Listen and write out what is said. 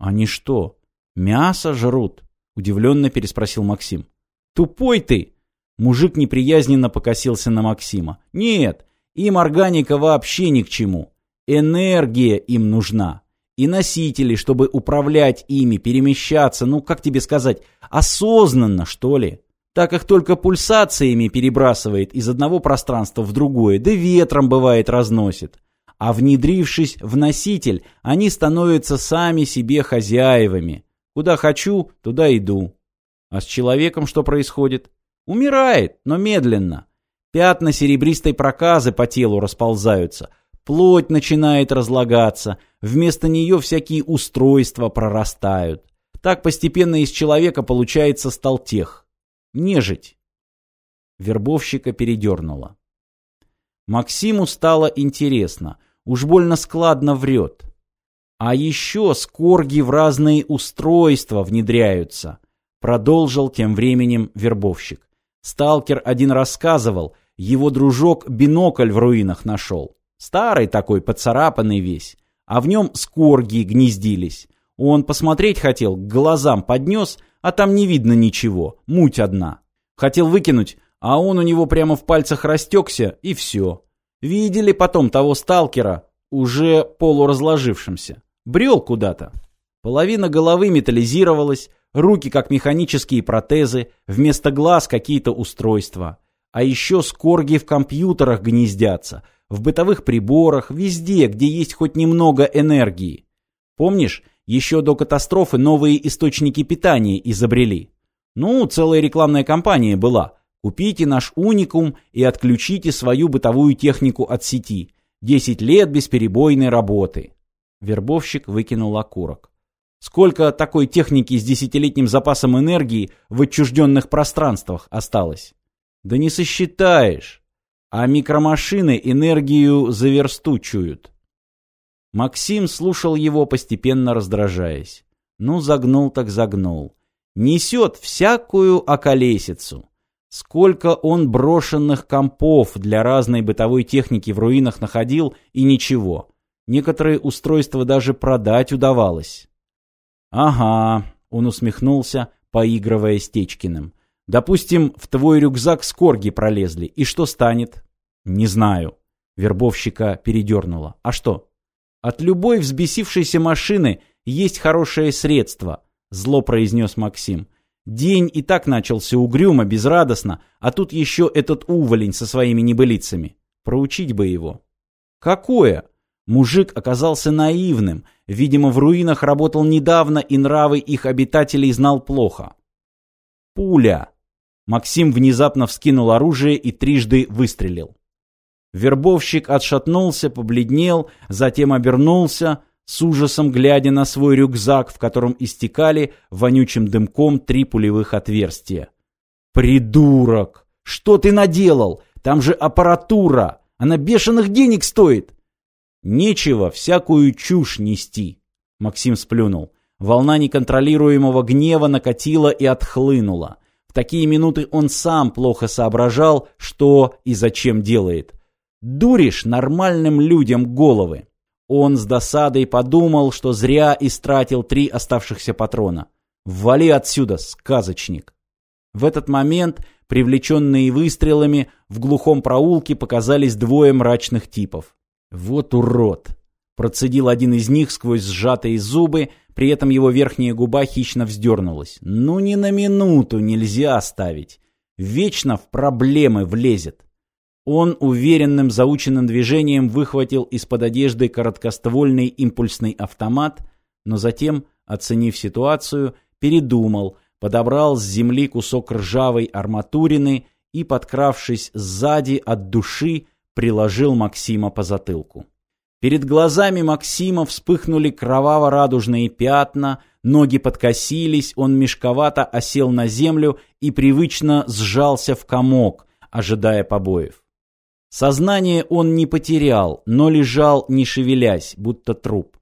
Они что, мясо жрут? Удивленно переспросил Максим. Тупой ты! Мужик неприязненно покосился на Максима. Нет, им органика вообще ни к чему. Энергия им нужна. И носители, чтобы управлять ими, перемещаться, ну, как тебе сказать, осознанно, что ли. Так их только пульсациями перебрасывает из одного пространства в другое, да ветром бывает разносит. А внедрившись в носитель, они становятся сами себе хозяевами. Куда хочу, туда иду. А с человеком что происходит? Умирает, но медленно. Пятна серебристой проказы по телу расползаются, плоть начинает разлагаться, вместо нее всякие устройства прорастают. Так постепенно из человека получается сталтех. Нежить. Вербовщика передернуло. Максиму стало интересно. Уж больно складно врет. А еще скорги в разные устройства внедряются. Продолжил тем временем вербовщик. Сталкер один рассказывал, его дружок бинокль в руинах нашел. Старый такой, поцарапанный весь. А в нем скорги гнездились. Он посмотреть хотел, к глазам поднес, а там не видно ничего, муть одна. Хотел выкинуть, а он у него прямо в пальцах растекся, и все. Видели потом того сталкера, уже полуразложившимся. Брел куда-то. Половина головы металлизировалась, руки как механические протезы, вместо глаз какие-то устройства. А еще скорги в компьютерах гнездятся, в бытовых приборах, везде, где есть хоть немного энергии. Помнишь, еще до катастрофы новые источники питания изобрели? Ну, целая рекламная кампания была. Купите наш уникум и отключите свою бытовую технику от сети. Десять лет бесперебойной работы. Вербовщик выкинул окурок. Сколько такой техники с десятилетним запасом энергии в отчужденных пространствах осталось? Да не сосчитаешь. А микромашины энергию за версту чуют. Максим слушал его, постепенно раздражаясь. Ну, загнул так загнул. Несет всякую околесицу. Сколько он брошенных компов для разной бытовой техники в руинах находил, и ничего. Некоторые устройства даже продать удавалось. «Ага», — он усмехнулся, поигрывая Стечкиным. Допустим, в твой рюкзак скорги пролезли. И что станет? Не знаю. Вербовщика передернуло. А что? От любой взбесившейся машины есть хорошее средство, зло произнес Максим. День и так начался угрюмо, безрадостно, а тут еще этот уволень со своими небылицами. Проучить бы его. Какое? Мужик оказался наивным, видимо, в руинах работал недавно и нравы их обитателей знал плохо. Пуля. Максим внезапно вскинул оружие и трижды выстрелил. Вербовщик отшатнулся, побледнел, затем обернулся, с ужасом глядя на свой рюкзак, в котором истекали вонючим дымком три пулевых отверстия. «Придурок! Что ты наделал? Там же аппаратура! Она бешеных денег стоит!» «Нечего всякую чушь нести!» Максим сплюнул. Волна неконтролируемого гнева накатила и отхлынула. В такие минуты он сам плохо соображал, что и зачем делает. Дуришь нормальным людям головы. Он с досадой подумал, что зря истратил три оставшихся патрона. «Вали отсюда, сказочник!» В этот момент, привлеченные выстрелами, в глухом проулке показались двое мрачных типов. «Вот урод!» Процедил один из них сквозь сжатые зубы, при этом его верхняя губа хищно вздернулась. Ну ни на минуту нельзя оставить. Вечно в проблемы влезет. Он уверенным заученным движением выхватил из-под одежды короткоствольный импульсный автомат, но затем, оценив ситуацию, передумал, подобрал с земли кусок ржавой арматурины и, подкравшись сзади от души, приложил Максима по затылку. Перед глазами Максима вспыхнули кроваво-радужные пятна, ноги подкосились, он мешковато осел на землю и привычно сжался в комок, ожидая побоев. Сознание он не потерял, но лежал, не шевелясь, будто труп.